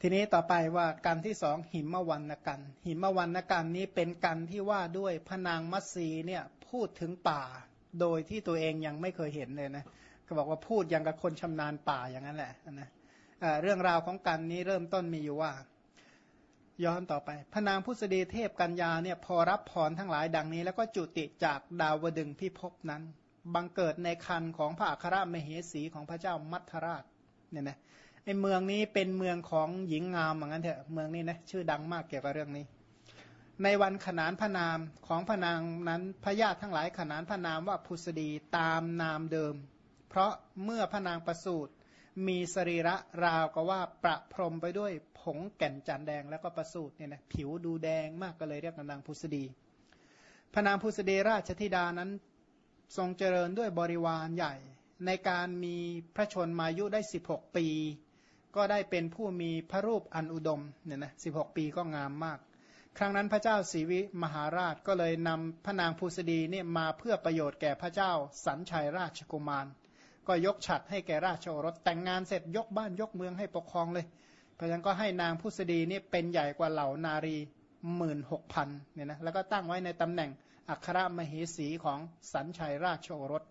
ทีนี้ต่อไปว่ากันที่สองหิมวันนกัน หิมวันนกันนี้เป็นกันที่ว่าด้วยพนางมัตสีเนี่ยพูดถึงป่า โดยที่ตัวเองยังไม่เคยเห็นเลยนะก็บอกว่าพูดอย่างกับคนชำนาญป่าอย่างนั้นแหละนะเรื่องราวของกันนี้เริ่มต้นมีอยู่ว่า ย้อนต่อไปพนางพุทธดีเทพกัญญาเนี่ยพอรับพรทั้งหลายดังนี้ แล้วก็จุติจากดาวดึงพิภพนั้นบังเกิดในคันของพระอัครมเหสีของพระเจ้ามัทราชเนี่ยนะ ไอเมืองนี้เป็นเมืองของหญิงงามเหมือนกันเถอะเมืองนี้นะชื่อดังมากเกี่ยวกับเรื่องนี้ ในวันขนานพระนามของพระนางนั้นพระญาติทั้งหลายขนานพระนามว่าพุษดีตามนามเดิม เพราะเมื่อพระนางประสูติมีสรีระราวก็ว่าประพรมไปด้วยผงแก่นจันแดงแล้วก็ประสูติเนี่ยนะผิวดูแดงมากก็เลยเรียกนางพุษดี พระนางพุษดีราชธิดานั้นทรงเจริญด้วยบริวารใหญ่ ในการมีพระชนมายุได้ 16 ปี ก็ได้เป็นผู้มีพระรูปอันอุดมเนี่ยนะสิปีก็งามมาก ครั้งนั้นพระเจ้าศรีวิมหาราชก็เลยนำพระนางภูสดีเนี่ยมาเพื่อประโยชน์แก่พระเจ้าสันชัยราชกุมาร ก็ยกฉัดให้แก่ราชโอรสแต่งงานเสร็จยกบ้านยกเมืองให้ปกครองเลย เพราะฉะนั้นก็ให้นางพุษดีนี่เป็นใหญ่กว่าเหล่านารีหมื่นหกพันเนี่ยนะแล้วก็ตั้งไว้ในตำแหน่งอัครมเหสีของสันชัยราชโอรส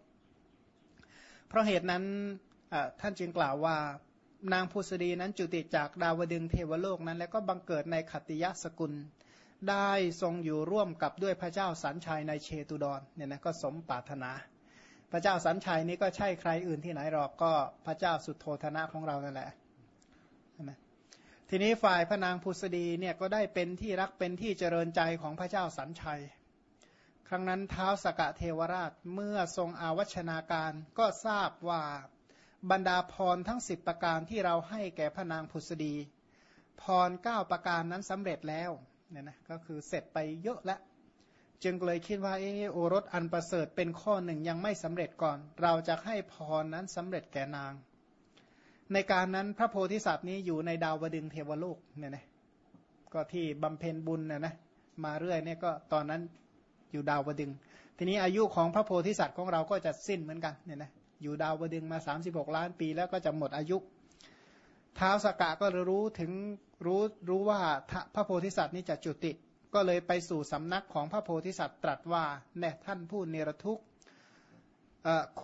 เพราะเหตุนั้นท่านจึงกล่าวว่า นางภูสดีนั้นจุติจากดาวดึงเทวโลกนั้น แล้วก็บังเกิดในขัติยสกุล ได้ทรงอยู่ร่วมกับด้วยพระเจ้าสันชัยในเชตุดรเนี่ยนะก็สมปรารถนา พระเจ้าสันชัยนี้ก็ใช่ใครอื่นที่ไหนหรอกก็พระเจ้าสุดโทธนะของเรานั่นแหละนะทีนี้ฝ่ายพระนางภูสดีเนี่ยก็ได้เป็นที่รักเป็นที่เจริญใจของพระเจ้าสันชัย ครั้งนั้นเท้าสกะเทวราชเมื่อทรงอาวัชนาการก็ทราบว่า บรรดาพรทั้งสิบประการที่เราให้แก่พระนางพุษดี พรเก้าประการนั้นสำเร็จแล้วเนี่ยนะก็คือเสร็จไปเยอะแล้วจึงเลยคิดว่าเออโอรสอันประเสริฐเป็นข้อหนึ่งยังไม่สำเร็จก่อน เราจะให้พรนั้นสำเร็จแก่นาง ในการนั้นพระโพธิสัตว์นี้อยู่ในดาวดึงเทวโลกเนี่ยนะก็ที่บำเพ็ญบุญนะนะมาเรื่อยเนี่ยก็ตอนนั้นอยู่ดาวดึง ทีนี้อายุของพระโพธิสัตว์ของเราก็จะสิ้นเหมือนกันเนี่ยนะ อยู่ดาวดึงมา 36 ล้านปีแล้วก็จะหมดอายุท้าวสกะก็รู้ถึงรู้รู้ว่าพระโพธิสัตว์นี้จะจุติ ก็เลยไปสู่สำนักของพระโพธิสัตว์ตรัสว่าแน่ท่านผู้เนรทุกข์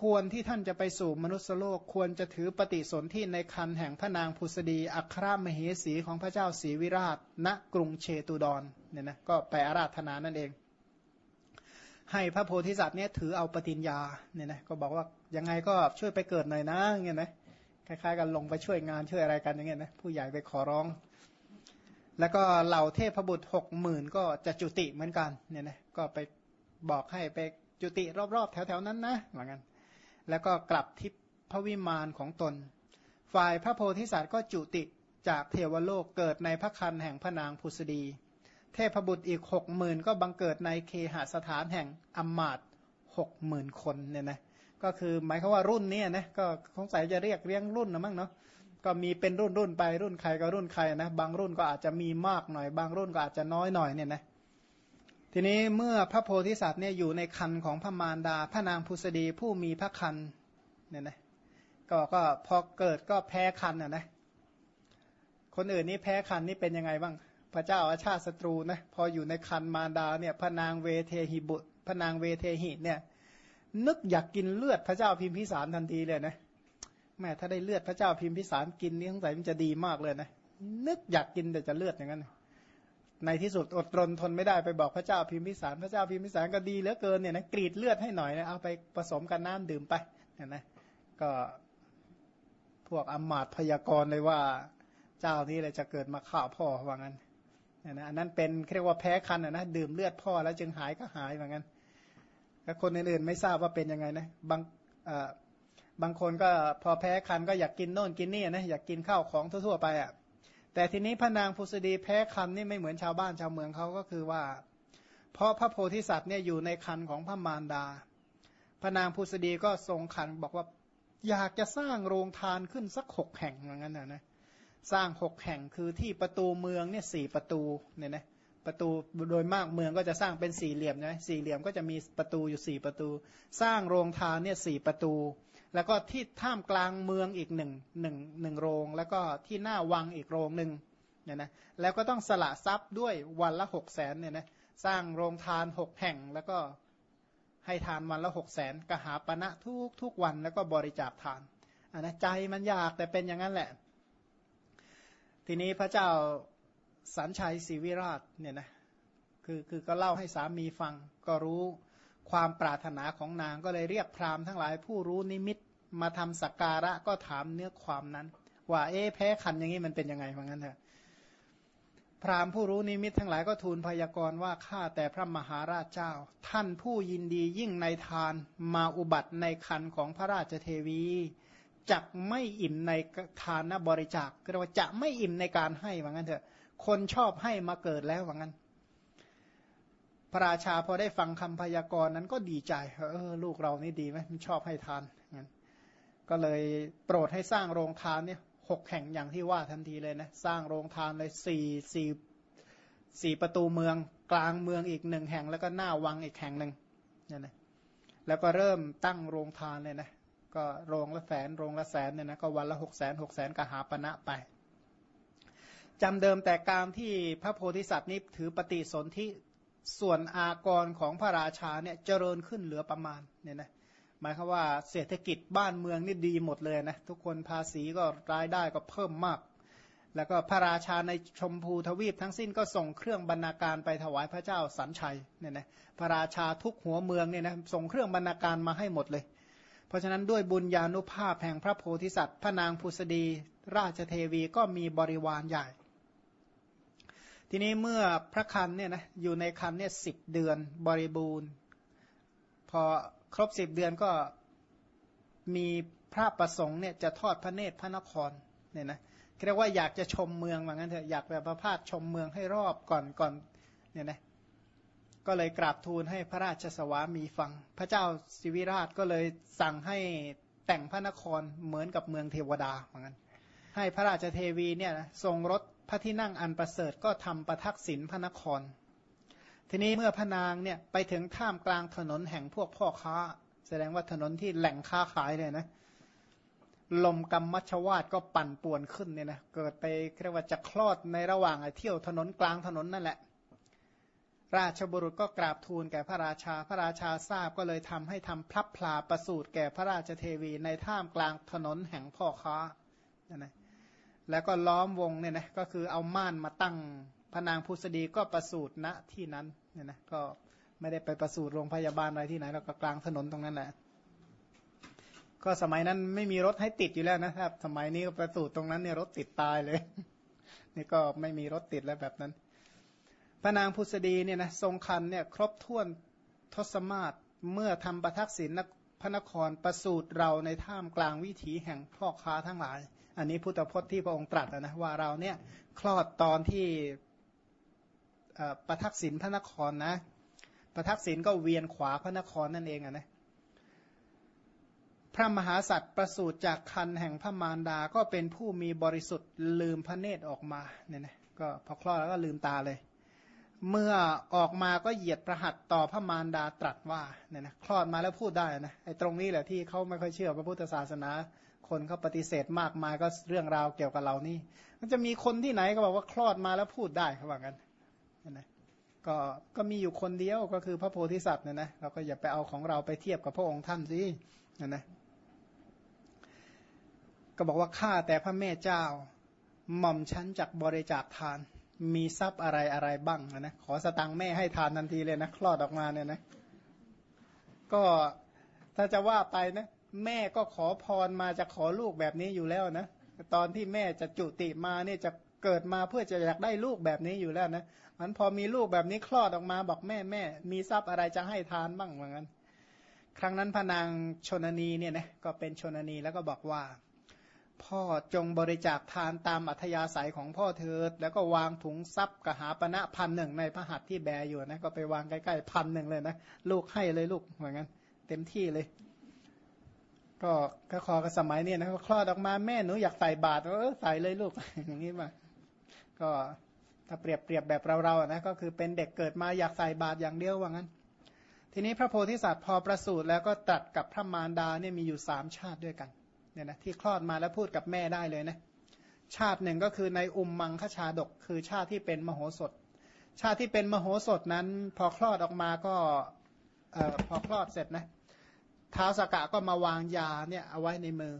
ควรที่ท่านจะไปสู่มนุษยโลกควรจะถือปฏิสนธิในคันแห่งพระนางพุษดี อัครามเหสีของพระเจ้าศรีวิราชณกรุงเชตุดรเนี่ยนะก็ไปอาราธนานั่นเอง ให้พระโพธิสัตว์เนี่ยถือเอาปฏิญญาเนี่ยนะก็บอกว่ายังไงก็ช่วยไปเกิดหน่อยนะเงี้ยนะคล้ายๆกันลงไปช่วยงานช่วยอะไรกันอย่างเงี้ยนะผู้ใหญ่ไปขอร้อง แล้วก็เหล่าเทพบุตรหกหมื่นก็จะจุติเหมือนกันเนี่ยนะก็ไปบอกให้ไปจุติรอบๆ แถวๆนั้นนะเหมือนกันแล้วก็กลับทิพพระวิมานของตน ฝ่ายพระโพธิสัตว์ก็จุติจากเทวโลกเกิดในพระคันแห่งพระนางพุษดี เทพบุตรอีกหกหมื่นก็บังเกิดในเคหสถานแห่งอมมาตหกหมื่นคนเนี่ยนะก็คือหมายความว่ารุ่นนี้นะก็สงสัยจะเรียกเรียงรุ่นนะมั้งเนาะก็มีเป็นรุ่นรุ่นไปรุ่นใครก็รุ่นใครนะบางรุ่นก็อาจจะมีมากหน่อย บางรุ่นก็อาจจะน้อยหน่อยเนี่ยนะทีนี้เมื่อพระโพธิสัตว์เนี่ยอยู่ในคันของพระมารดา พระนางพุษดีผู้มีพระคันเนี่ยนะก็ก็พอเกิดก็แพ้คันอะนะคนอื่นนี่แพ้คันนี่เป็นยังไงบ้าง พระเจ้าอาชาติศัตรูนะพออยู่ในคันมารดาเนี่ยพระนางเวเทหิบุตรพระนางเวเทหิเนี่ยนึกอยากกินเลือดพระเจ้าพิมพิสารทันทีเลยนะแม่ถ้าได้เลือดพระเจ้าพิมพิสารกินนี่สงสัยมันจะดีมากเลยนะนึกอยากกินแต่จะเลือดอย่างนั้นในที่สุดอดรนทนไม่ได้ไปบอกพระเจ้าพิมพิสาร พระเจ้าพิมพิสารก็ดีเหลือเกินเนี่ยนะกรีดเลือดให้หน่อยนะเอาไปผสมกับน้ำดื่มไปเนี่ยนะก็พวกอมาตพยากรณ์เลยว่า เจ้านี้เลยจะเกิดมาฆ่าพ่อว่างั้น นะอันนั้นเป็นเรียกว่าแพ้คันนะดื่มเลือดพ่อแล้วจึงหายก็หายเหมือนกันแล้วคนอื่นๆไม่ทราบว่าเป็นยังไงนะบางบางคนก็พอแพ้คันก็อยากกินโน่นกินนี่นะอยากกินข้าวของทั่วๆไปอะแต่ทีนี้พระนางพุษดีแพ้คันนี่ไม่เหมือนชาวบ้านชาวเมืองเขาก็คือว่า เพราะพระโพธิสัตว์เนี่ยอยู่ในคันของพระมารดา พระนางพุษดีก็ทรงคันบอกว่าอยากจะสร้างโรงทานขึ้นสักหกแห่งเหมือนกันนะนะ สร้างหกแห่งคือที่ประตูเมืองเนี่ยสี่ประตูเนี่ยนะประตูโดยมากเมืองก็จะสร้างเป็นสี่เหลี่ยมนะสี่เหลี่ยมก็จะมีประตูอยู่สี่ประตู สร้างโรงทานเนี่ยสี่ประตู แล้วก็ที่ท่ามกลางเมืองอีกหนึ่งหนึ่งหนึ่งโรง แล้วก็ที่หน้าวังอีกโรงหนึ่งเนี่ยนะแล้วก็ต้องสละทรัพย์ด้วยวันละหกแสนเนี่ยนะสร้างโรงทานหกแห่งแล้วก็ให้ทานวันละหกแสนกหาปณะทุกทุกวันแล้วก็บริจาคทานอันนะใจมันอยากแต่เป็นอย่างนั้นแหละ ทีนี้พระเจ้าสัญชัยศรีวิราชเนี่ยนะคือคือก็เล่าให้สามีฟังก็รู้ความปรารถนาของนางก็เลยเรียกพราหมณ์ทั้งหลายผู้รู้นิมิตมาทำสักการะก็ถามเนื้อความนั้น ว่าเอ๊แพ้คันอย่างนี้มันเป็นยังไงว่างั้นเถอะพราหมณ์ผู้รู้นิมิตทั้งหลายก็ทูลพยากรณ์ว่าข้าแต่พระมหาราชเจ้า ท่านผู้ยินดียิ่งในทานมาอุบัติในคันของพระราชเทวี จักไม่อิ่มในทานบริจาคก็ว่าจะไม่อิ่มในการให้ว่างั้นเถอะ คนชอบให้มาเกิดแล้วว่างั้น พระราชาพอได้ฟังคำพยากรณ์นั้นก็ดีใจเออลูกเรานี่ดีไหมมันชอบให้ทานงั้นก็เลยโปรดให้สร้างโรงทานเนี่ยหกแห่งอย่างที่ว่าทันทีเลยนะ สร้างโรงทานเลยสี่สี่สี่ประตูเมืองกลางเมืองอีกหนึ่งแห่ง แล้วก็หน้าวังอีกแห่งหนึ่งเนี่ยนะแล้วก็เริ่มตั้งโรงทานเลยนะ ก็โรงละแสนโรงละแสนเนี่ยนะก็วันละหกแสนหกแสนกหาปณะไปจำเดิมแต่การที่พระโพธิสัตว์นี้ถือปฏิสนธิส่วนอากรของพระราชาเนี่ยเจริญขึ้นเหลือประมาณเนี่ยนะหมายความว่าเศรษฐกิจบ้านเมืองนี่ดีหมดเลยนะทุกคนภาษีก็รายได้ก็เพิ่มมาก แล้วก็พระราชาในชมพูทวีปทั้งสิ้นก็ส่งเครื่องบรรณาการไปถวายพระเจ้าสันชัยเนี่ยนะพระราชาทุกหัวเมืองเนี่ยนะส่งเครื่องบรรณาการมาให้หมดเลย เพราะฉะนั้นด้วยบุญญาณุภาพแห่งพระโพธิสัตว์ พระนางพุษดี ราชเทวีก็มีบริวารใหญ่ ทีนี้เมื่อพระคันเนี่ยนะอยู่ในคันเนี่ยสิบเดือนบริบูรณ์ พอครบสิบเดือนก็มีพระประสงค์เนี่ยจะทอดพระเนตรพระนครเนี่ยนะเรียกว่าอยากจะชมเมืองว่างั้นเถอะอยากแบบประพาสชมเมืองให้รอบก่อนก่อนเนี่ยนะ ก็เลยกราบทูลให้พระราชสวามีฟัง พระเจ้าสิวิราชก็เลยสั่งให้แต่งพระนครเหมือนกับเมืองเทวดาเหมือนกันให้พระราชเทวีเนี่ยทรงรถพระที่นั่งอันประเสริฐก็ทำประทักษิณพระนคร ทีนี้เมื่อพระนางเนี่ยไปถึงท่ามกลางถนนแห่งพวกพ่อค้า แสดงว่าถนนที่แหล่งค้าขายเลยนะลมกรรมมัชวาดก็ปั่นป่วนขึ้นเนี่ยนะเกิดไปเรียกว่าจะคลอดในระหว่างเที่ยวถนนกลางถนนนั่นแหละ ราชบุรุษก็กราบทูลแก่พระราชา พระราชาทราบก็เลยทำให้ทำพลับพลาประสูตรแก่พระราชเทวีในท่ามกลางถนนแห่งพ่อค้านะแล้วก็ล้อมวงเนี่ยนะก็คือเอาม่านมาตั้งพระนางพุษดีก็ประสูตรณที่นั้นเนี่ยนะก็ไม่ได้ไปประสูตรโรงพยาบาลอะไรที่ไหนเราก็กลางถนนตรงนั้นแหละก็สมัยนั้นไม่มีรถให้ติดอยู่แล้วนะครับ สมัยนี้ประสูตรตรงนั้นเนี่ยรถติดตายเลย นี่ก็ไม่มีรถติดแล้วแบบนั้น พระนางพุษดีเนี่ยนะทรงคันเนี่ยครบถ้วนทศมาศเมื่อทำประทักษิณพระนครประสูตรเราในท่ามกลางวิถีแห่งพ่อค้าทั้งหลาย อันนี้พุทธพจน์ที่พระองค์ตรัสนะว่าเราเนี่ยคลอดตอนที่ประทักษิณพระนครนะประทักษิณก็เวียนขวาพระนครนั่นเองอะนะพระมหาสัตว์ประสูติจากคันแห่งพระมารดาก็เป็นผู้มีบริสุทธิ์ลืมพระเนตรออกมาเนี่ยนะก็พอคลอดแล้วก็ลืมตาเลย เมื่อออกมาก็เหยียดประหัตต่อพระมารดาตรัสว่าเนี่ยนะคลอดมาแล้วพูดได้นะไอ้ตรงนี้แหละที่เขาไม่ค่อยเชื่อพระพุทธศาสนา คนเขาปฏิเสธมากมายก็เรื่องราวเกี่ยวกับเรานี่ มันจะมีคนที่ไหนก็บอกว่าคลอดมาแล้วพูดได้เขาบอกกันนะก็ก็มีอยู่คนเดียวก็คือพระโพธิสัตว์เนี่ยนะเราก็อย่าไปเอาของเราไปเทียบกับพระองค์ท่านสินะนะก็บอกว่าข้าแต่พระแม่เจ้าหม่อมชั้นจากบริจาคทาน มีทรัพย์อะไรอะไรบ้างนะขอสตังแม่ให้ทานทันทีเลยนะคลอดออกมาเนี่ยนะก็ถ้าจะว่าไปนะแม่ก็ขอพรมาจะขอลูกแบบนี้อยู่แล้วนะตอนที่แม่จะจุติมาเนี่ยจะเกิดมาเพื่อจะอยากได้ลูกแบบนี้อยู่แล้วนะมันพอมีลูกแบบนี้คลอดออกมาบอกแม่แม่ มีทรัพย์อะไรจะให้ทานบ้างเหมือนกันครั้งนั้นพนางชนนีเนี่ยนะก็เป็นชนนีแล้วก็บอกว่า พ่อจงบริจาคทานตามอัธยาศัยของพ่อเธอ แล้วก็วางถุงทรัพย์กหาปณะพันหนึ่งในพระหัตถ์ที่แบอยู่นะก็ไปวางใกล้ๆพันหนึ่งเลยนะลูกให้เลยลูกเหมือนกันเต็มที่เลย ก็ก็คอกับสมัยเนี้นะคลอดออกมาแม่หนูอยากใส่บาตรเออใส่เลยลูกอย่างนี้มาก็ถ้าเปรียบเปรียบแบบเราๆนะก็คือเป็นเด็กเกิดมาอยากใส่บาตรอย่างเดียวว่างั้น ทีนี้พระโพธิสัตว์พอประสูติแล้วก็ตัดกับพระมารดาเนี่ยมีอยู่สามชาติด้วยกัน เนี่ยนะที่คลอดมาแล้วพูดกับแม่ได้เลยนะชาติหนึ่งก็คือในอุมมังคชาดก คือชาติที่เป็นมโหสถ ชาติที่เป็นมโหสถนั้น พอคลอดออกมาก็อพอคลอดเสร็จนะท้าวสกะก็มาวางยาเนี่ยเอาไว้ในมือ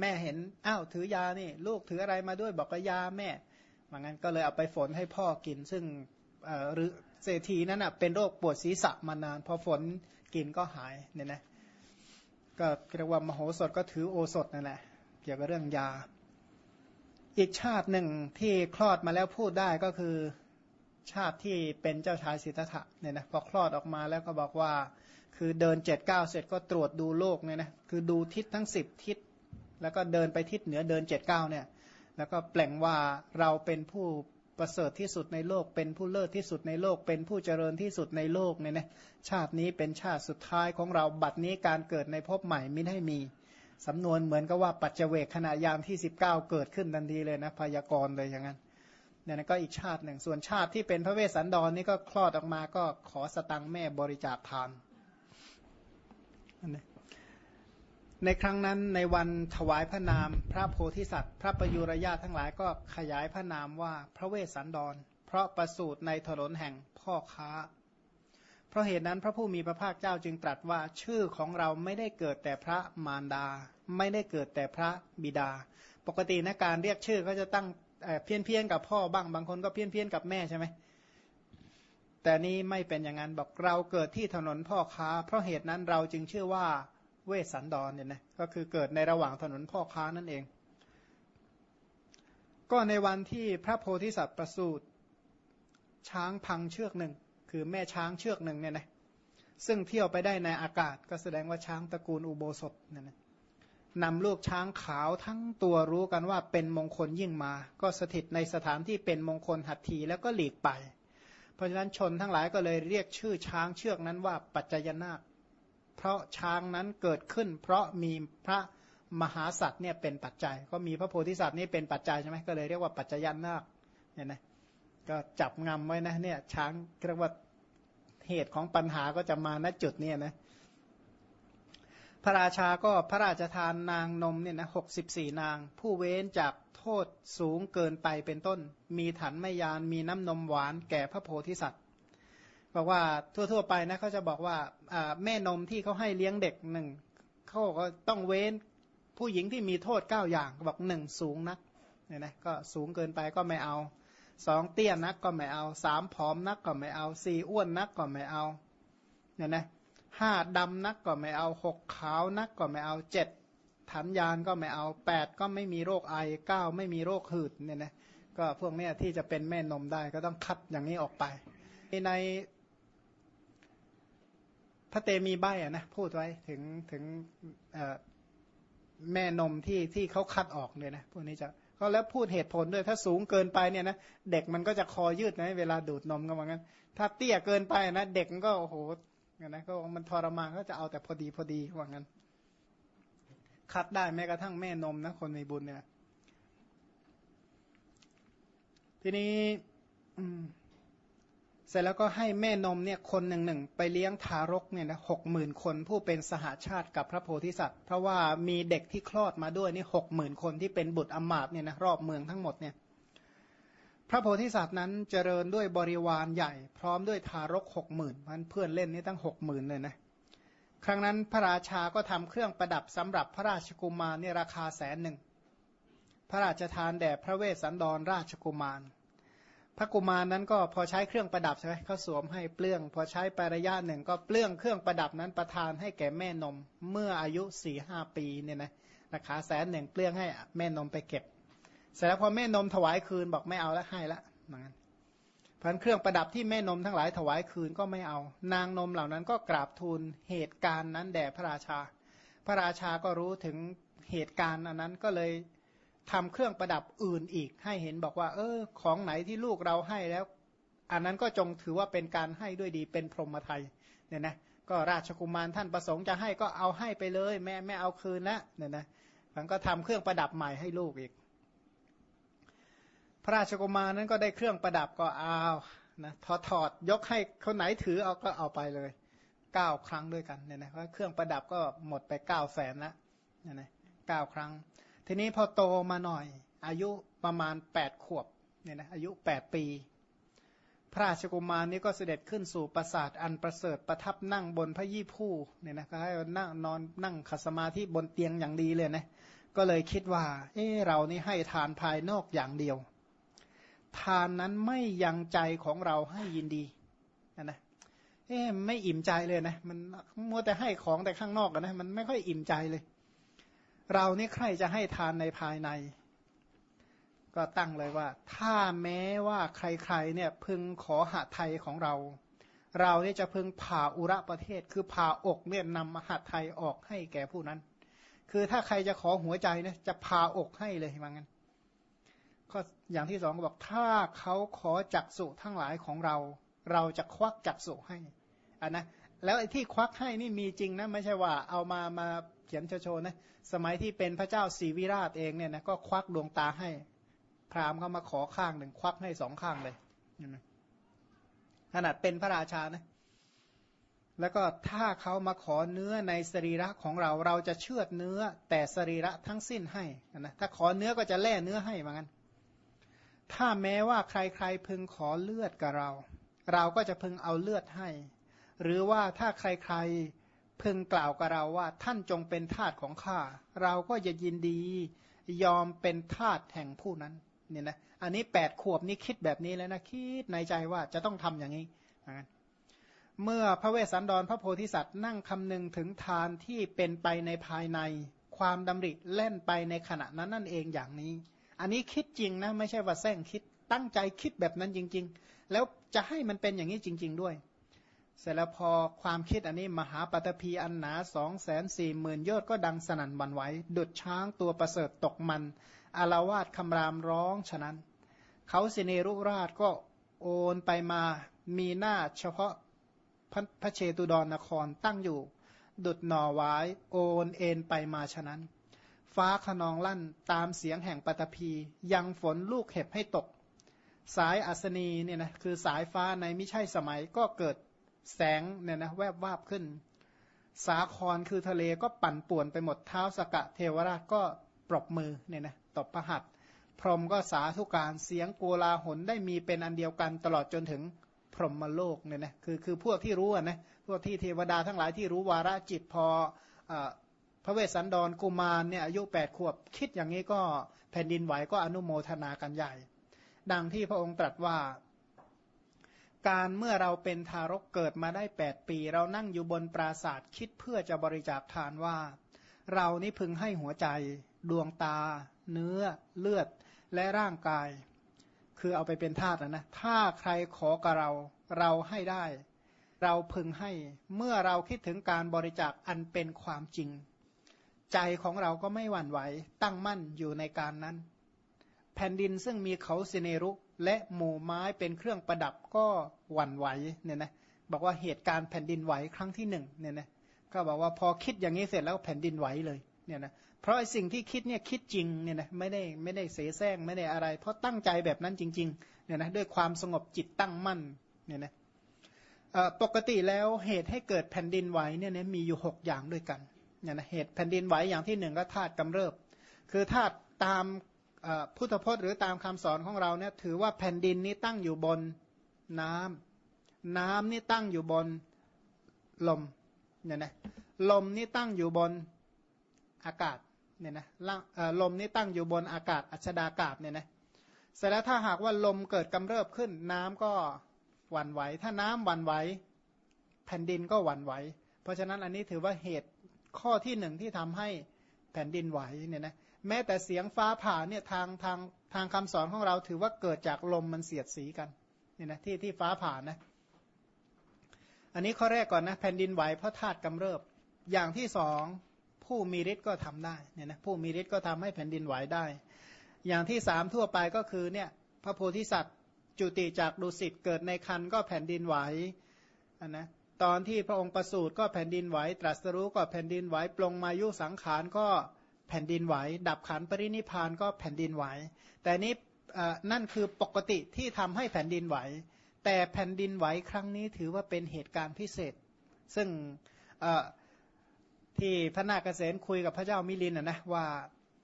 แม่เห็นอ้าวถือยานี่ ลูกถืออะไรมาด้วยบอกว่ายาแม่ว่างั้นก็เลยเอาไปฝนให้พ่อกิน ซึ่งหรือเศรษฐีนั้นอะเป็นโรคปวดศีรษะมานาน พอฝนกินก็หายเนี่ยนะ ก็เรียกว่ามโหสถก็ถือโอสถนั่นแหละ เกี่ยวกับเรื่องยา อีกชาติหนึ่งที่คลอดมาแล้วพูดได้ก็คือชาติที่เป็นเจ้าชายสิทธัตถะเนี่ยนะพอคลอดออกมาแล้วก็บอกว่า คือเดินเจ็ดเก้าเสร็จก็ตรวจดูโลกเนี่ยนะคือดูทิศทั้งสิบทิศ แล้วก็เดินไปทิศเหนือเดินเจ็ดเก้าเนี่ย แล้วก็แปลงว่าเราเป็นผู้ ประเสริฐที่สุดในโลก เป็นผู้เลิศที่สุดในโลก เป็นผู้เจริญที่สุดในโลกเนี่ยนะชาตินี้เป็นชาติสุดท้ายของเราบัดนี้การเกิดในภพใหม่ไม่ได้มีสำนวนเหมือนกับว่าปัจเจเวกขณะยามที่ 19 เกิดขึ้นทันทีเลยนะพยากรณ์เลยอย่างนั้นเนี่ยนะก็อีกชาติหนึ่งส่วนชาติที่เป็นพระเวสสันดรนนี่ก็คลอดออกมาก็ขอสตังแม่บริจาคทาน ในครั้งนั้นในวันถวายพระนาม พระโพธิสัตว์ พระประยุรญาทั้งหลายก็ขยายพระนามว่าพระเวสสันดร เพราะประสูติในถนนแห่งพ่อค้า เพราะเหตุนั้นพระผู้มีพระภาคเจ้าจึงตรัสว่าชื่อของเราไม่ได้เกิดแต่พระมารดา ไม่ได้เกิดแต่พระบิดา ปกตินะการเรียกชื่อก็จะตั้งเพี้ยนเพียนกับพ่อบ้างบางคนก็เพี้ยนเพียนกับแม่ใช่ไหมแต่นี้ไม่เป็นอย่างนั้นบอกเราเกิดที่ถนนพ่อค้า เพราะเหตุนั้นเราจึงชื่อว่า เวสันดรเนี่ยนะก็คือเกิดในระหว่างถนนพ่อค้านั่นเอง ก็ในวันที่พระโพธิสัตว์ประสูติช้างพังเชือกหนึ่ง คือแม่ช้างเชือกหนึ่งเนี่ยนะซึ่งเที่ยวไปได้ในอากาศ ก็แสดงว่าช้างตระกูลอุโบสถเนี่ยนะนำลูกช้างขาวทั้งตัวรู้กันว่าเป็นมงคลยิ่งมา ก็สถิตในสถานที่เป็นมงคลหัตถีแล้วก็หลีกไป เพราะฉะนั้นชนทั้งหลายก็เลยเรียกชื่อช้างเชือกนั้นว่าปัจจยนาค เพราะช้างนั้นเกิดขึ้น เพราะมีพระมหาสัตว์เนี่ยเป็นปัจจัย ก็มีพระโพธิสัตว์นี่เป็นปัจจัยใช่ไหมก็เลยเรียกว่าปัจจยันนาคเนี่ยนะก็จับงำไว้นะเนี่ยช้างเรียกว่าเหตุของปัญหาก็จะมาณจุดเนี่ยนะพระราชาก็พระราชทานนางนมเนี่ยนะหกสิบสี่นาง ผู้เว้นจากโทษสูงเกินไปเป็นต้น มีถันไม่ยานมีน้ำนมหวานแก่พระโพธิสัตว์ บอกว่าทั่วๆไปนะเขาจะบอกว่าแม่นมที่เขาให้เลี้ยงเด็กหนึ่งเขาก็ต้องเว้นผู้หญิงที่มีโทษเก้าอย่างบอกหนึ่งสูงนักเนี่ยนะก็สูงเกินไปก็ไม่เอาสองเตี้ยนักก็ไม่เอาสามผอมนักก็ไม่เอาสี่อ้วนนักก็ไม่เอาเนี่ยนะห้าดำนักก็ไม่เอาหกขาวนักก็ไม่เอาเจ็ดถันยานก็ไม่เอาแปดก็ไม่มีโรคไอเก้าไม่มีโรคหืดเนี่ยนะก็พวกนี้ที่จะเป็นแม่นมได้ก็ต้องคัดอย่างนี้ออกไป ใน พระเตมีใบอะนะพูดไว้ถึงถึงแม่นมที่ที่เขาคัดออกเนี่ยนะพวกนี้จะก็แล้วพูดเหตุผลด้วยถ้าสูงเกินไปเนี่ยนะเด็กมันก็จะคอยืดนะเวลาดูดนมก็เหมือนกันถ้าเตี้ยเกินไปนะเด็กมันก็โอ้โหนะก็มันทรมานก็จะเอาแต่พอดีพอดีว่างั้น คัดได้แม้กระทั่งแม่นมนะคนมีบุญเนี่ย ทีนี้ อืม เสร็จแล้วก็ให้แม่นมเนี่ยคนหนึ่งหนึ่งไปเลี้ยงทารกเนี่ยนะหกหมื่นคนผู้เป็นสหาชาติกับพระโพธิสัตว์ เพราะว่ามีเด็กที่คลอดมาด้วยนี่หกหมื่นคนที่เป็นบุตรอมาตเนี่ยนะรอบเมืองทั้งหมดเนี่ยพระโพธิสัตว์นั้นเจริญด้วยบริวารใหญ่ พร้อมด้วยทารกหกหมื่นมันเพื่อนเล่นนี่ตั้งหกหมื่นเลยนะครั้งนั้นพระราชาก็ทำเครื่องประดับสำหรับพระราชกุมารเนี่ยราคาแสนหนึ่งพระราชทานแด่พระเวสสันดรราชกุมาร พระกุมารนั้นก็พอใช้เครื่องประดับใช่ไหมเขาสวมให้เปลื้อง พอใช้ไประยะหนึ่งก็เปลื้องเครื่องประดับนั้นประทานให้แก่แม่นมเมื่ออายุสี่ห้าปีเนี่ยนะราคาแสนหนึ่งเปลื้องให้แม่นมไปเก็บ เสร็จแล้วพอแม่นมถวายคืนบอกไม่เอาแล้วให้ละเหมือนกันพันเครื่องประดับที่แม่นมทั้งหลายถวายคืนก็ไม่เอา นางนมเหล่านั้นก็กราบทูลเหตุการณ์นั้นแด่พระราชา พระราชาก็รู้ถึงเหตุการณ์อันนั้นก็เลย ทำเครื่องประดับอื่นอีกให้เห็นบอกว่า เออ ของไหนที่ลูกเราให้แล้ว อันนั้นก็จงถือว่าเป็นการให้ด้วยดีเป็นพรหมไทยเนี่ยนะก็ราชกุมารท่านประสงค์จะให้ก็เอาให้ไปเลย แม่แม่เอาคืนละเนี่ยนะมันก็ทำเครื่องประดับใหม่ให้ลูกอีก พระราชกุมารนั้นก็ได้เครื่องประดับก็เอานะถอดถอดยกให้คนไหนถือเอาก็เอาไปเลยเก้าครั้งด้วยกันเนี่ยนะเพราะเครื่องประดับก็หมดไปเก้าแสนละเนี่ยนะเก้าครั้ง ทีนี้พอโตมาหน่อย อายุประมาณแปดขวบเนี่ยนะอายุแปดปี พระราชกุมารนี้ก็เสด็จขึ้นสู่ปราสาทอันประเสริฐประทับนั่งบนพระยี่ผู้เนี่ยนะก็ให้นั่งนอนนั่งขัสมาธิบนเตียงอย่างดีเลยนะก็เลยคิดว่า เออเรานี่ให้ทานภายนอกอย่างเดียว ทานนั้นไม่ยังใจของเราให้ยินดีนะนะเอ๊ไม่อิ่มใจเลยนะมันมัวแต่ให้ของแต่ข้างนอกนะมันไม่ค่อยอิ่มใจเลย เรานี่ใครจะให้ทานในภายใน ก็ตั้งเลยว่า ถ้าแม้ว่าใครๆเนี่ยพึงขอหาไทยของเรา เราเนี่ยจะพึงผ่าอุระประเทศ คือผ่าอกเนี่ยนำมหาไทยออกให้แก่ผู้นั้น คือถ้าใครจะขอหัวใจเนี่ยจะผ่าอกให้เลยว่างั้นก็อย่างที่สองก็บอกถ้าเขาขอจักสุทั้งหลายของเรา เราจะควักจักสุให้อันนะแล้วไอ้ที่ควักให้นี่มีจริงนะไม่ใช่ว่าเอามามา เขียนโชว์นะสมัยที่เป็นพระเจ้าศรีวิราชเองเนี่ยนะก็ควักดวงตาให้พราหมณ์เขามาขอข้างหนึ่งควักให้สองข้างเลยขนาดเป็นพระราชานะแล้วก็ถ้าเขามาขอเนื้อในสรีระของเราเราจะเชือดเนื้อแต่สรีระทั้งสิ้นให้นะถ้าขอเนื้อก็จะแล่เนื้อให้เหมือนกันถ้าแม้ว่าใครๆพึงขอเลือดกับเรา เราก็จะพึงเอาเลือดให้ หรือว่าถ้าใครๆ พึงกล่าวกับเราว่าท่านจงเป็นทาสของข้า เราก็จะยินดียอมเป็นทาสแห่งผู้นั้นเนี่ยนะอันนี้แปดขวบนี่คิดแบบนี้แล้วนะคิดในใจว่าจะต้องทำอย่างนี้ เมื่อพระเวสสันดรพระโพธิสัตว์นั่งคำนึงถึงทานที่เป็นไปในภายในความดำริเล่นไปในขณะนั้นนั่นเองอย่างนี้ อันนี้คิดจริงนะไม่ใช่ว่าแซงคิดตั้งใจคิดแบบนั้นจริง ๆ แล้วจะให้มันเป็นอย่างนี้จริง ๆ ด้วย เสร็จแล้วพอความคิดอันนี้มหาปฐพีอันหนาสองแสนสี่หมื่นยอดก็ดังสนั่นบันไหวดุดช้างตัวประเสริฐตกมันอารวาสคำรามร้องฉะนั้น เขาสิเนรุราชก็โอนไปมามีหน้าเฉพาะพระเชตุดรนครตั้งอยู่ ดุดหน่อไว้โอนเอ็นไปมาฉะนั้น ฟ้าขนองลั่นตามเสียงแห่งปฐพียังฝนลูกเห็บให้ตก สายอัศนีเนี่ยนะคือสายฟ้าในไม่ใช่สมัยก็เกิด แสงเนี่ยนะแวบวาบขึ้น สาครคือทะเลก็ปั่นป่วนไปหมดเท้าสกะเทวราชก็ปรบมือเนี่ยนะตบประหัตพรหมก็สาธุการเสียงโกลาหลได้มีเป็นอันเดียวกันตลอดจนถึงพรหมโลกเนี่ยนะคือคือพวกที่รู้นะพวกที่เทวดาทั้งหลายที่รู้วาระจิตพออพระเวสสันดรกุมารเนี่ยอายุแปดขวบคิดอย่างนี้ก็แผ่นดินไหวก็อนุโมทนากันใหญ่ ดังที่พระองค์ตรัสว่า การเมื่อเราเป็นทารกเกิดมาได้แปดปี เรานั่งอยู่บนปราศาสตร์คิดเพื่อจะบริจาคทานว่า เรานี่พึงให้หัวใจ ดวงตา เนื้อ เลือด และร่างกาย คือเอาไปเป็นทาสนะนะ ถ้าใครขอกับเรา เราให้ได้ เราพึงให้เมื่อเราคิดถึงการบริจาคอันเป็นความจริง ใจของเราก็ไม่หวั่นไหวตั้งมั่นอยู่ในการนั้น แผ่นดินซึ่งมีเขาสิเนรุและหมู่ไม้เป็นเครื่องประดับก็หวั่นไหวเนี่ยนะบอกว่าเหตุการณ์แผ่นดินไหวครั้งที่หนึ่งเนี่ยนะก็บอกว่าพอคิดอย่างนี้เสร็จแล้วแผ่นดินไหวเลยเนี่ยนะเพราะสิ่งที่คิดเนี่ยคิดจริงเนี่ยนะไม่ได้ไม่ได้เสแสร้งไม่ได้อะไร เพราะตั้งใจแบบนั้นจริงๆเนี่ยนะด้วยความสงบจิตตั้งมั่นเนี่ยนะปกติแล้วเหตุให้เกิดแผ่นดินไหวเนี่ยนะมีอยู่ 6 อย่างด้วยกันเนี่ยนะเหตุแผ่นดินไหวอย่างที่หนึ่งก็ธาตุกำเริบ คือธาตุตาม พุทธพจน์หรือตามคำสอนของเราเนี่ยถือว่าแผ่นดินนี้ตั้งอยู่บนน้ำน้ำนี่ตั้งอยู่บนลมเนี่ยนะลมนี่ตั้งอยู่บนอากาศเนี่ยนะลมนี่ตั้งอยู่บนอากาศอัชดากาศเนี่ยนะเสร็จแล้วถ้าหากว่าลมเกิดกำเริบขึ้น น้ำก็หวั่นไหว ถ้าน้ำหวั่นไหวแผ่นดินก็หวั่นไหว เพราะฉะนั้นอันนี้ถือว่าเหตุข้อที่หนึ่งที่ทำให้แผ่นดินไหวเนี่ยนะ แม้แต่เสียงฟ้าผ่าเนี่ยทางทางทางคำสอนของเราถือว่าเกิดจากลมมันเสียดสีกันเนี่ยนะที่ที่ฟ้าผ่านะอันนี้ข้อแรกก่อนนะแผ่นดินไหวเพราะธาตุกำเริบ อย่างที่สองผู้มีฤทธิ์ก็ทำได้เนี่ยนะผู้มีฤทธิ์ก็ทำให้แผ่นดินไหวได้ อย่างที่สามทั่วไปก็คือเนี่ยพระโพธิสัตว์จุติจากดุสิตเกิดในคันก็แผ่นดินไหวอนนะตอนที่พระองค์ประสูติก็แผ่นดินไหว ตรัสรู้ก็แผ่นดินไหวปลงมายุสังขารก็ แผ่นดินไหว ดับขันปรินิพานก็แผ่นดินไหว แต่นี้นั่นคือปกติที่ทำให้แผ่นดินไหว แต่แผ่นดินไหวครั้งนี้ถือว่าเป็นเหตุการณ์พิเศษ ซึ่งที่พระนาคเษนคุยกับพระเจ้ามิลินนะนะว่า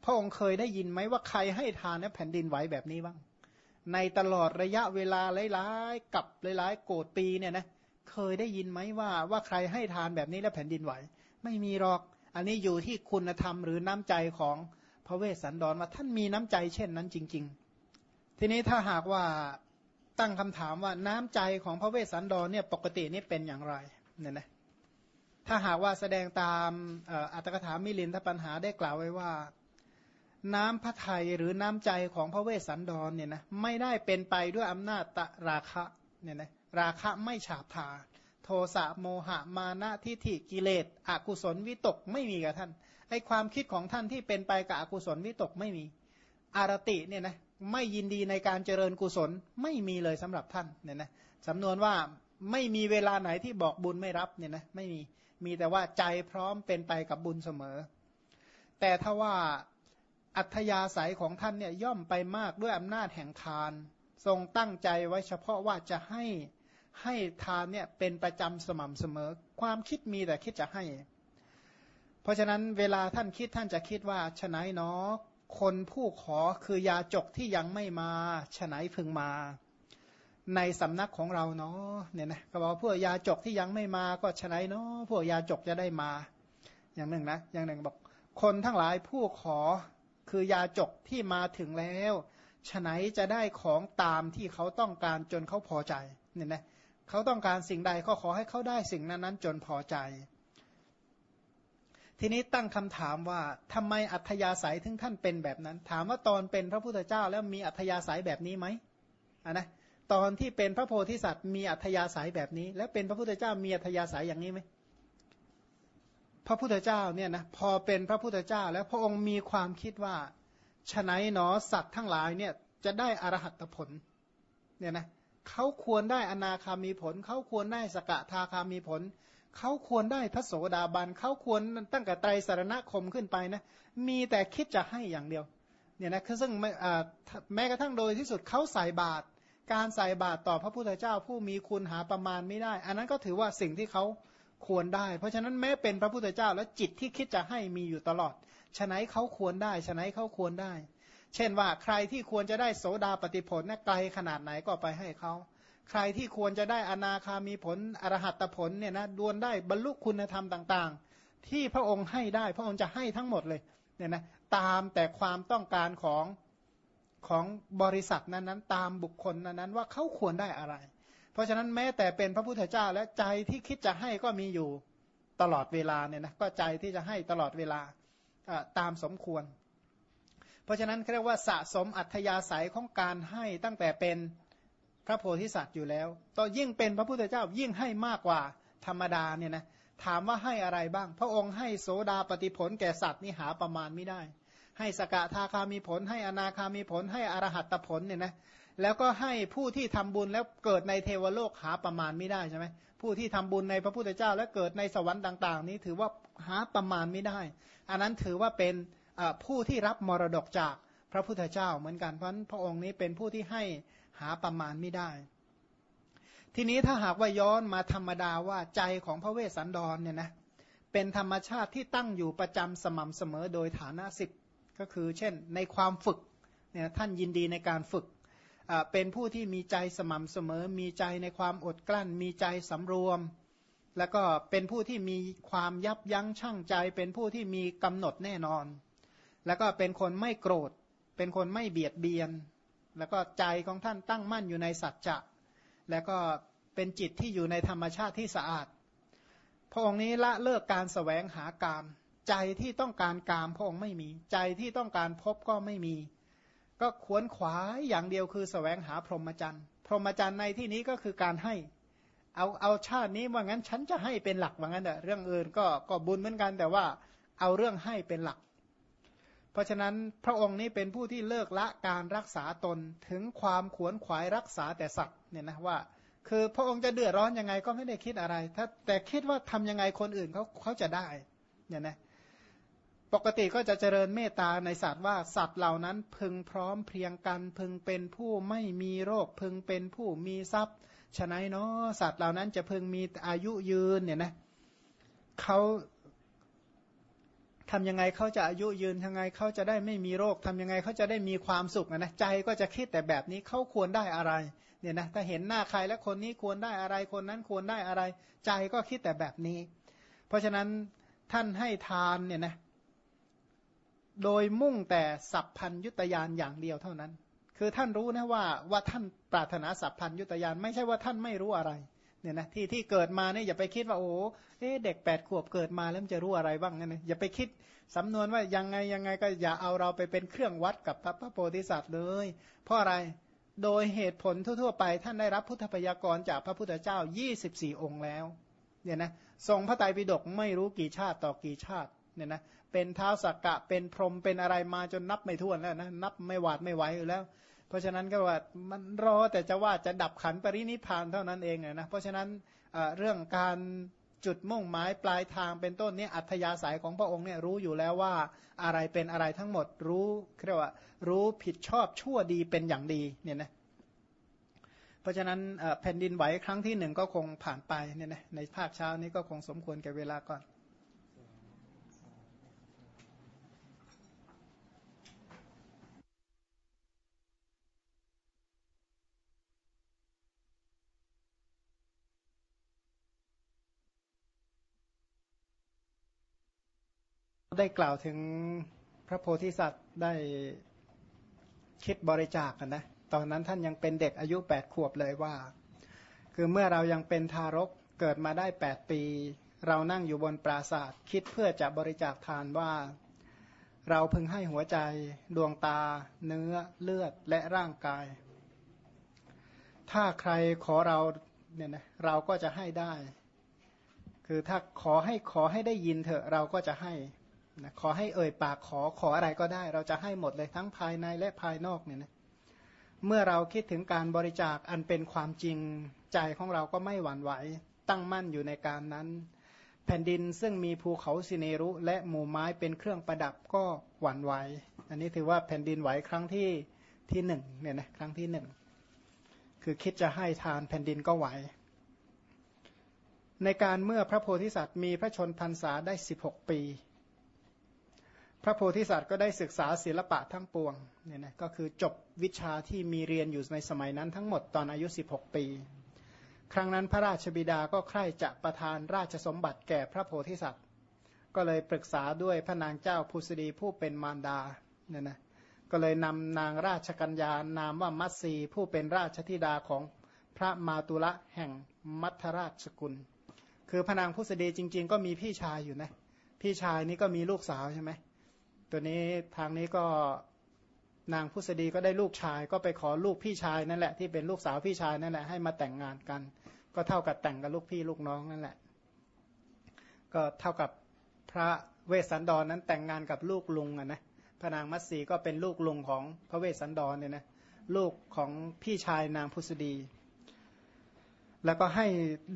พระองค์เคยได้ยินไหมว่าใครให้ทานแล้วแผ่นดินไหวแบบนี้บ้าง ในตลอดระยะเวลาหลายๆกับหลายๆโกดปีเนี่ยนะเคยได้ยินไหมว่าว่าใครให้ทานแบบนี้แล้วแผ่นดินไหว ไม่มีหรอก อันนี้อยู่ที่คุณธรรมหรือน้ำใจของพระเวสสันดรว่าท่านมีน้ำใจเช่นนั้นจริง ๆ ทีนี้ถ้าหากว่าตั้งคำถามว่าน้ำใจของพระเวสสันดรเนี่ยปกตินี่เป็นอย่างไรเนี่ยนะถ้าหากว่าแสดงตามอัตถกถามิลินทปัญหาได้กล่าวไว้ว่า น้ำพระไทยหรือน้ำใจของพระเวสสันดรเนี่ยนะไม่ได้เป็นไปด้วยอำนาจตราคะเนี่ยนะราคะไม่ฉาบทา โทสะโมหะมานะทิฏฐิกิเลสอกุศลวิตกไม่มีกับท่านไอความคิดของท่านที่เป็นไปกับอกุศลวิตกไม่มีอารติเนี่ยนะไม่ยินดีในการเจริญกุศลไม่มีเลยสำหรับท่านเนี่ยนะสำนวนว่าไม่มีเวลาไหนที่บอกบุญไม่รับเนี่ยนะไม่มีมีแต่ว่าใจพร้อมเป็นไปกับบุญเสมอ แต่ถ้าว่าอัธยาศัยของท่านเนี่ยย่อมไปมากด้วยอำนาจแห่งทาน ทรงตั้งใจไว้เฉพาะว่าจะให้ ให้ทานเนี่ยเป็นประจำสม่ำเสมอ ความคิดมีแต่คิดจะให้ เพราะฉะนั้นเวลาท่านคิดท่านจะคิดว่าฉนัยเนาะคนผู้ขอคือยาจกที่ยังไม่มาฉนัยพึงมา ในสำนักของเราเนาะเนี่ยนะก็บอกพวกยาจกที่ยังไม่มาก็ฉนัยเนาะพวกยาจกจะได้มา อย่างหนึ่งนะอย่างหนึ่งบอก คนทั้งหลายผู้ขอคือยาจกที่มาถึงแล้วฉนัยจะได้ของตามที่เขาต้องการจนเขาพอใจเนี่ยนะ เขาต้องการสิ่งใดก็ขอให้เขาได้สิ่งนั้นนั้นจนพอใจ ทีนี้ตั้งคำถามว่าทำไมอัธยาศัยถึงท่านเป็นแบบนั้น ถามว่าตอนเป็นพระพุทธเจ้าแล้วมีอัธยาศัยแบบนี้ไหมอะนะตอนที่เป็นพระโพธิสัตว์มีอัธยาศัยแบบนี้ แล้วเป็นพระพุทธเจ้ามีอัธยาศัยอย่างนี้ไหมพระพุทธเจ้าเนี่ยนะพอเป็นพระพุทธเจ้า แล้วพระองค์มีความคิดว่าฉไนหนอสัตว์ทั้งหลายเนี่ยจะได้อรหัตผลเนี่ยนะ เขาควรได้อนาคามีผล เขาควรได้สกทาคามีผล เขาควรได้พระโสดาบัน เขาควรตั้งแต่ไตรสารณคมขึ้นไปนะ มีแต่คิดจะให้อย่างเดียว เนี่ยนะ คือซึ่งแม้กระทั่งโดยที่สุดเขาใส่บาตร การใส่บาตรต่อพระพุทธเจ้าผู้มีคุณหาประมาณไม่ได้ อันนั้นก็ถือว่าสิ่งที่เขาควรได้ เพราะฉะนั้นแม้เป็นพระพุทธเจ้าแล้วจิตที่คิดจะให้มีอยู่ตลอดฉะนั้นเขาควรได้ฉะนั้นเขาควรได้ เช่นว่าใครที่ควรจะได้โสดาปฏิผลนะไกลขนาดไหนก็ไปให้เขา ใครที่ควรจะได้อนาคามีผลอรหัตผลเนี่ยนะดวนได้บรรลุคุณธรรมต่างๆ ที่พระองค์ให้ได้ พระองค์จะให้ทั้งหมดเลยเนี่ยนะตามแต่ความต้องการของของบริษัทนั้นๆ ตามบุคคลนั้นๆว่าเขาควรได้อะไร เพราะฉะนั้นแม้แต่เป็นพระพุทธเจ้าและใจที่คิดจะให้ก็มีอยู่ตลอดเวลาเนี่ยนะก็ใจที่จะให้ตลอดเวลาตามสมควร เพราะฉะนั้นเรียกว่าสะสมอัธยาศัยของการให้ตั้งแต่เป็นพระโพธิสัตว์อยู่แล้วต่อยิ่งเป็นพระพุทธเจ้ายิ่งให้มากกว่าธรรมดาเนี่ยนะถามว่าให้อะไรบ้าง พระองค์ให้โสดาปฏิผลแก่สัตว์นี่หาประมาณไม่ได้ ให้สกทาคามีผล ให้อนาคามีผล ให้อรหัตผลเนี่ยนะแล้วก็ให้ผู้ที่ทำบุญแล้วเกิดในเทวโลกหาประมาณไม่ได้ใช่ไหมผู้ที่ทำบุญในพระพุทธเจ้า แล้วเกิดในสวรรค์ต่าง ๆ นี้ถือว่าหาประมาณไม่ได้ อันนั้นถือว่าเป็น ผู้ที่รับมรดกจากพระพุทธเจ้าเหมือนกันเพราะพระองค์นี้เป็นผู้ที่ให้หาประมาณไม่ได้ ทีนี้ถ้าหากว่าย้อนมาธรรมดาว่าใจของพระเวสสันดรเนี่ยนะเป็นธรรมชาติที่ตั้งอยู่ประจำสม่ำเสมอโดยฐานะสิบก็คือ เช่น ในความฝึกเนี่ยท่านยินดีในการฝึกเป็นผู้ที่มีใจสม่ำเสมอ มีใจในความอดกลั้น มีใจสำรวม แล้วก็เป็นผู้ที่มีความยับยั้งชั่งใจ เป็นผู้ที่มีกำหนดแน่นอน แล้วก็เป็นคนไม่โกรธ เป็นคนไม่เบียดเบียน แล้วก็ใจของท่านตั้งมั่นอยู่ในสัจจะ แล้วก็เป็นจิตที่อยู่ในธรรมชาติที่สะอาด พระองค์นี้ละเลิกการสแสวงหากาม ใจที่ต้องการกามพระองค์ไม่มี ใจที่ต้องการพบก็ไม่มี ก็ขวนขวายอย่างเดียวคือสแสวงหาพรหมจรรย์ พรหมจรรย์ในที่นี้ก็คือการให้ เอาเอาชาตินี้ว่างั้นฉันจะให้เป็นหลักว่างั้นเถอะเรื่องอื่นก็ก็บุญเหมือนกันแต่ว่าเอาเรื่องให้เป็นหลัก เพราะฉะนั้นพระองค์นี้เป็นผู้ที่เลิกละการรักษาตนถึงความขวนขวายรักษาแต่สัตว์เนี่ยนะว่า คือพระองค์จะเดือดร้อนยังไงก็ไม่ได้คิดอะไร ถ้าแต่คิดว่าทำยังไงคนอื่นเขาเขาจะได้เนี่ยนะปกติก็จะเจริญเมตตาในสัตว์ว่าสัตว์เหล่านั้นพึงพร้อมเพียงกัน พึงเป็นผู้ไม่มีโรค พึงเป็นผู้มีทรัพย์ฉะนั้นเนาะสัตว์เหล่านั้นจะพึงมีอายุยืนเนี่ยนะเขา ทำยังไงเขาจะอายุยืนยังไงเขาจะได้ไม่มีโรคทำยังไงเขาจะได้มีความสุขนะใจก็จะคิดแต่แบบนี้เขาควรได้อะไรเนี่ยนะถ้าเห็นหน้าใครแล้วคนนี้ควรได้อะไรคนนั้นควรได้อะไร ใจก็คิดแต่แบบนี้ เพราะฉะนั้นท่านให้ทานเนี่ยนะโดยมุ่งแต่สัพพัญยุตยานอย่างเดียวเท่านั้น คือท่านรู้นะว่าว่าท่านปรารถนาสัพพัญยุตยานไม่ใช่ว่าท่านไม่รู้อะไร เนี่ยนะที่ที่เกิดมาเนี่ยอย่าไปคิดว่าโอ้เอ๊เด็กแปดขวบเกิดมาแล้วมันจะรู้อะไรบ้างนะอย่าไปคิดสำนวนว่ายังไงยังไงก็อย่าเอาเราไปเป็นเครื่องวัดกับพระโพธิสัตว์เลย เพราะอะไรโดยเหตุผลทั่ว ๆ ไปท่านได้รับพุทธพยากรจากพระพุทธเจ้า 24 องค์แล้วเนี่ยนะทรงพระไตรปิฎกไม่รู้กี่ชาติต่อกี่ชาติเนี่ยนะเป็นเท้าสักกะเป็นพรหมเป็นอะไรมาจนนับไม่ถ้วนแล้วนะนับไม่หวาดไม่ไหวอยู่แล้ว ราะฉะนั้นก็ว่ามันรอแต่จะว่าจะดับขันปรินิพานเท่านั้นเองนะเพราะฉะนั้นเรื่องการจุดมุ่งหมายปลายทางเป็นต้นนี้อัธยาศัยของพระองค์เนี่ยรู้อยู่แล้วว่าอะไรเป็นอะไรทั้งหมดรู้เรียกว่ารู้ผิดชอบชั่วดีเป็นอย่างดีเนี่ยนะเพราะฉะนั้นแผ่นดินไหวครั้งที่หนึ่งก็คงผ่านไปเนี่ยนะในภาคเช้านี้ก็คงสมควรแก่เวลาก่อน ได้กล่าวถึงพระโพธิสัตว์ได้คิดบริจาคกันนะ ตอนนั้นท่านยังเป็นเด็กอายุแปดขวบเลยว่า คือเมื่อเรายังเป็นทารกเกิดมาได้แปดปี เรานั่งอยู่บนปราศาสตร์คิดเพื่อจะบริจาคทานว่า เราพึงให้หัวใจ ดวงตา เนื้อเลือดและร่างกาย ถ้าใครขอเราเนี่ยนะเราก็จะให้ได้ คือถ้าขอให้ขอให้ได้ยินเถอะเราก็จะให้ นะขอให้เอ่ยปากขอขออะไรก็ได้ เราจะให้หมดเลยทั้งภายในและภายนอกเนี่ยนะเมื่อเราคิดถึงการบริจาคอันเป็นความจริงใจของเราก็ไม่หวั่นไหว ตั้งมั่นอยู่ในการนั้น แผ่นดินซึ่งมีภูเขาสิเนรุและหมู่ไม้เป็นเครื่องประดับก็หวั่นไหว อันนี้ถือว่าแผ่นดินไหวครั้งที่ที่หนึ่งเนี่ยนะครั้งที่หนึ่งคือคิดจะให้ทานแผ่นดินก็ไหว ในการเมื่อพระโพธิสัตว์มีพระชนพรรษาได้ 16 ปี พระโพธิสัตว์ก็ได้ศึกษาศิลปะทั้งปวงเนี่ยนะก็คือจบวิชาที่มีเรียนอยู่ในสมัยนั้นทั้งหมดตอนอายุ 16 ปี ครั้งนั้นพระราชบิดาก็ใคร่จะประทานราชสมบัติแก่พระโพธิสัตว์ ก็เลยปรึกษาด้วยพระนางเจ้าพุสดีผู้เป็นมารดาเนี่ยนะก็เลยนำนางราชกัญญานามว่ามัตสีผู้เป็นราชธิดาของพระมาตุละแห่งมัทราชกุล คือพระนางพุสดีจริง ๆ ก็มีพี่ชายอยู่นะพี่ชายนี่ก็มีลูกสาวใช่ไหม ตัวนี้ทางนี้ก็นางพุษดีก็ได้ลูกชาย ก็ไปขอลูกพี่ชายนั่นแหละที่เป็นลูกสาวพี่ชายนั่นแหละให้มาแต่งงานกัน ก็เท่ากับแต่งกับลูกพี่ลูกน้องนั่นแหละ ก็เท่ากับพระเวสสันดรนนั้นแต่งงานกับลูกลุงอะนะพระนางมัตสีก็เป็นลูกลุงของพระเวสสันดรเนี่ยนะลูกของพี่ชายนางพุษดี แล้วก็ให้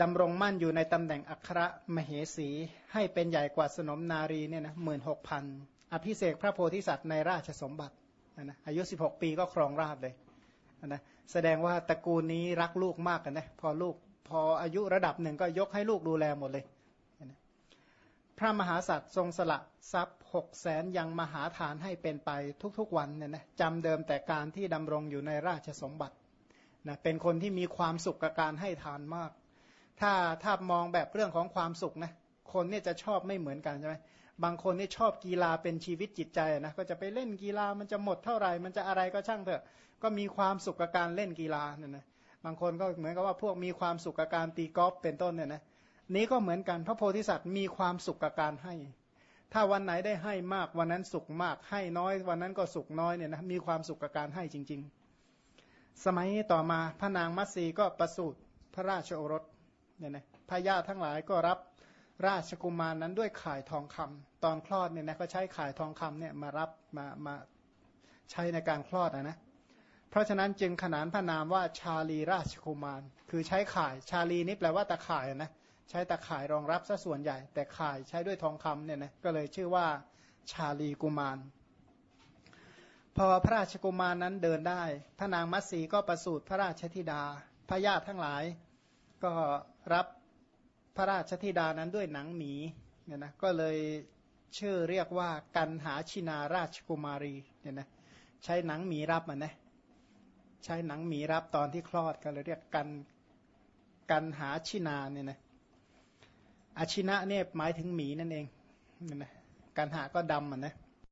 ดำรงมั่นอยู่ในตำแหน่งอัครมเหสี ให้เป็นใหญ่กว่าสนมนารีเนี่ยนะหมื่นหกพัน อภิเษกพระโพธิสัตว์ในราชสมบัตินะอายุ 16 ปีก็ครองราชเลยนะแสดงว่าตระกูลนี้รักลูกมากกันนะพอลูกพออายุระดับหนึ่งก็ยกให้ลูกดูแลหมดเลยนะพระมหาสัตว์ทรงสละทรัพย์หกแสนยังมหาทานให้เป็นไปทุกๆวันเนี่ยนะจำเดิมแต่การที่ดำรงอยู่ในราชสมบัตินะเป็นคนที่มีความสุขกับการให้ทานมาก ถ้าถ้ามองแบบเรื่องของความสุขนะคนเนี่ยจะชอบไม่เหมือนกันใช่ไหม บางคนนี่ชอบกีฬาเป็นชีวิตจิตใจนะก็จะไปเล่นกีฬามันจะหมดเท่าไหร่ มันจะอะไรก็ช่างเถอะ ก็มีความสุขกับการเล่นกีฬาเนี่ยนะบางคนก็เหมือนกับว่าพวกมีความสุขกับการตีกอล์ฟเป็นต้นเนี่ยนะนี้ก็เหมือนกันพระโพธิสัตว์มีความสุขกับการให้ ถ้าวันไหนได้ให้มากวันนั้นสุขมากให้น้อย วันนั้นก็สุขน้อยเนี่ยนะมีความสุขกับการให้จริง ๆ สมัยต่อมาพระนางมัตสีก็ประสูติพระราชโอรสเนี่ยนะพญาทั้งหลายก็รับ ราชกุมารนั้นด้วยข่ายทองคำตอนคลอดเนี่ยนะก็ใช้ข่ายทองคำเนี่ยมารับมามาใช้ในการคลอดนะนะเพราะฉะนั้นจึงขนานพระนามว่าชาลีราชกุมาร คือใช้ข่ายชาลีนี่แปลว่าตะข่ายนะใช้ตะข่ายรองรับซะส่วนใหญ่ แต่ข่ายใช้ด้วยทองคำเนี่ยนะก็เลยชื่อว่าชาลีกุมาร พอพระราชกุมารนั้นเดินได้ พระนางมัตสีก็ประสูติพระราชธิดาพระญาติทั้งหลาย ก็รับ พระราชธิดานั้นด้วยหนังหมีเนี่ยนะก็เลยชื่อเรียกว่ากันหาชินาราชกุมารีเนี่ยนะใช้หนังหมีรับมันนะใช้หนังหมีรับตอนที่คลอดก็เลยเรียกกันกันหาชินาเนี่ยนะอาชินะเนี่ยหมายถึงหมีนั่นเองเนี่ยนะกันหาก็ดำอะนะ